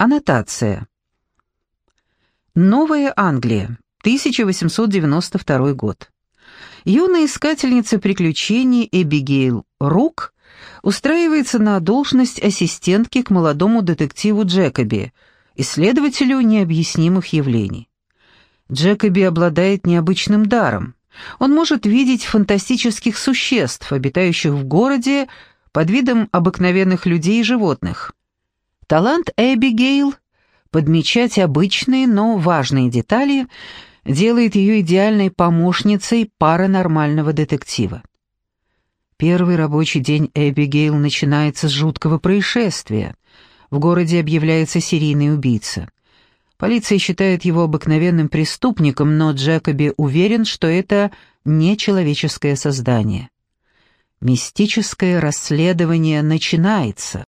Аннотация. Новая Англия, 1892 год. Юная искательница приключений Эбигейл Рук устраивается на должность ассистентки к молодому детективу Джекоби, исследователю необъяснимых явлений. Джекоби обладает необычным даром. Он может видеть фантастических существ, обитающих в городе под видом обыкновенных людей и животных. Талант Эбигейл — подмечать обычные, но важные детали — делает ее идеальной помощницей паранормального детектива. Первый рабочий день Эбигейл начинается с жуткого происшествия. В городе объявляется серийный убийца. Полиция считает его обыкновенным преступником, но Джекоби уверен, что это нечеловеческое создание. Мистическое расследование начинается.